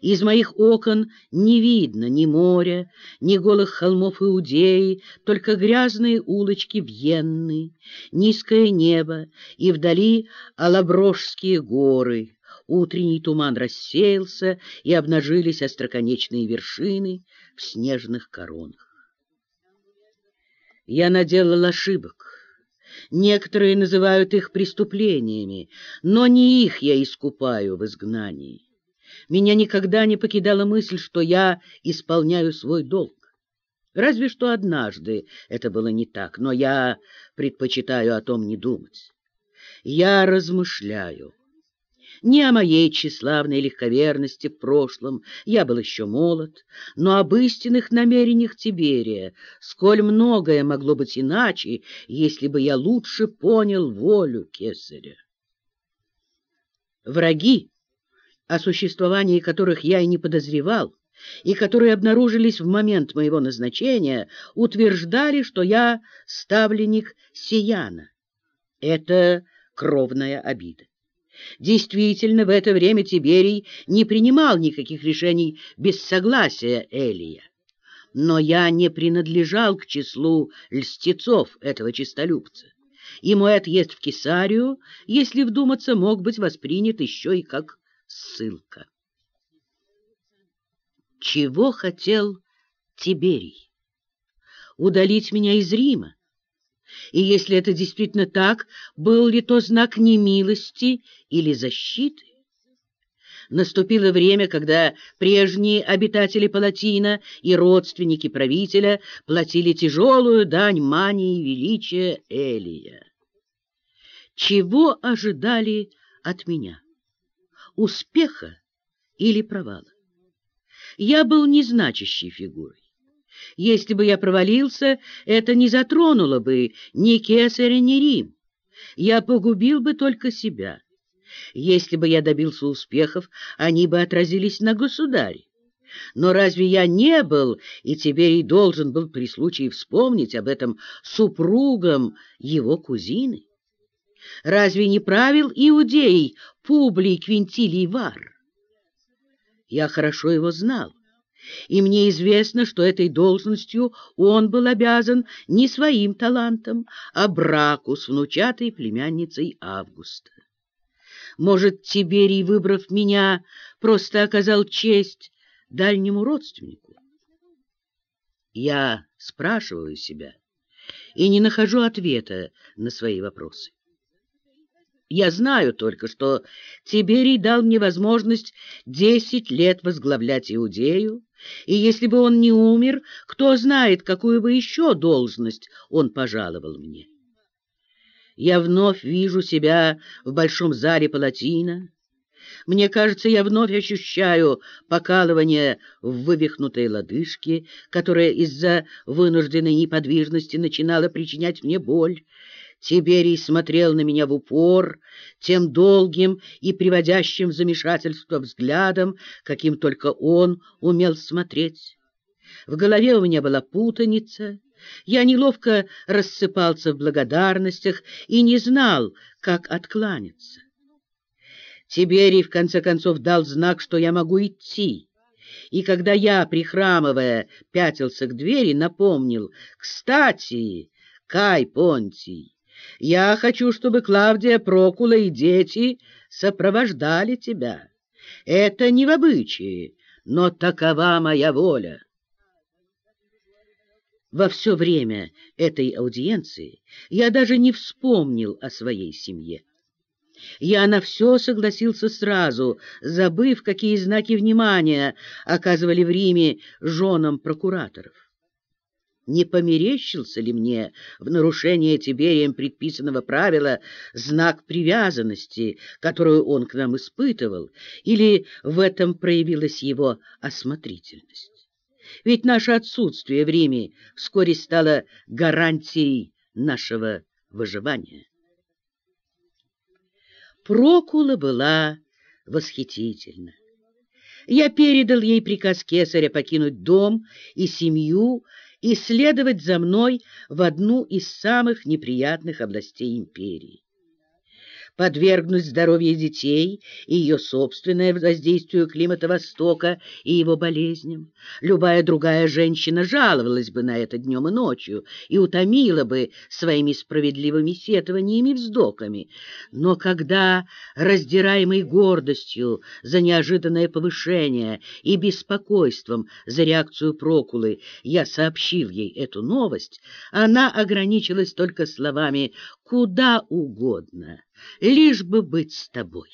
Из моих окон не видно ни моря, ни голых холмов Иудеи, только грязные улочки Вьенны, низкое небо и вдали Алаброшские горы. Утренний туман рассеялся, и обнажились остроконечные вершины в снежных коронах. Я наделал ошибок. Некоторые называют их преступлениями, но не их я искупаю в изгнании. Меня никогда не покидала мысль, что я исполняю свой долг. Разве что однажды это было не так, но я предпочитаю о том не думать. Я размышляю. Не о моей тщеславной легковерности в прошлом, я был еще молод, но об истинных намерениях Тиберия, сколь многое могло быть иначе, если бы я лучше понял волю Кесаря. Враги о существовании которых я и не подозревал, и которые обнаружились в момент моего назначения, утверждали, что я ставленник Сияна. Это кровная обида. Действительно, в это время Тиберий не принимал никаких решений без согласия Элия. Но я не принадлежал к числу льстецов этого честолюбца. И мой отъезд в Кесарию, если вдуматься, мог быть воспринят еще и как ссылка. Чего хотел Тиберий? Удалить меня из Рима? И если это действительно так, был ли то знак немилости или защиты? Наступило время, когда прежние обитатели Палатина и родственники правителя платили тяжелую дань мании величия Элия. Чего ожидали от меня? Успеха или провала. Я был незначащей фигурой. Если бы я провалился, это не затронуло бы ни Кесаря, ни Рим. Я погубил бы только себя. Если бы я добился успехов, они бы отразились на государе. Но разве я не был, и Тиберий должен был при случае вспомнить об этом супругом его кузины? Разве не правил иудей Публий Квинтилий Вар? Я хорошо его знал, и мне известно, что этой должностью он был обязан не своим талантом, а браку с внучатой племянницей Августа. Может, Тиберий, выбрав меня, просто оказал честь дальнему родственнику? Я спрашиваю себя и не нахожу ответа на свои вопросы. Я знаю только, что Тиберий дал мне возможность десять лет возглавлять Иудею, и если бы он не умер, кто знает, какую бы еще должность он пожаловал мне. Я вновь вижу себя в большом зале Палатина. Мне кажется, я вновь ощущаю покалывание в вывихнутой лодыжке, которая из-за вынужденной неподвижности начинала причинять мне боль, Тиберий смотрел на меня в упор, тем долгим и приводящим в замешательство взглядом, каким только он умел смотреть. В голове у меня была путаница, я неловко рассыпался в благодарностях и не знал, как откланяться. Тиберий, в конце концов, дал знак, что я могу идти. И когда я, прихрамывая, пятился к двери, напомнил, «Кстати, Кай Понтий, я хочу, чтобы Клавдия, Прокула и дети сопровождали тебя. Это не в обычае, но такова моя воля. Во все время этой аудиенции я даже не вспомнил о своей семье. Я на все согласился сразу, забыв, какие знаки внимания оказывали в Риме женам прокураторов. Не померещился ли мне в нарушение Тиберием предписанного правила знак привязанности, которую он к нам испытывал, или в этом проявилась его осмотрительность? Ведь наше отсутствие в Риме вскоре стало гарантией нашего выживания. Прокула была восхитительна. Я передал ей приказ кесаря покинуть дом и семью и следовать за мной в одну из самых неприятных областей империи. Подвергнуть здоровье детей и ее собственное воздействию климата Востока и его болезням. Любая другая женщина жаловалась бы на это днем и ночью и утомила бы своими справедливыми сетованиями и вздохами. Но когда, раздираемый гордостью за неожиданное повышение и беспокойством за реакцию Прокулы, я сообщил ей эту новость, она ограничилась только словами «куда угодно» лишь бы быть с тобой.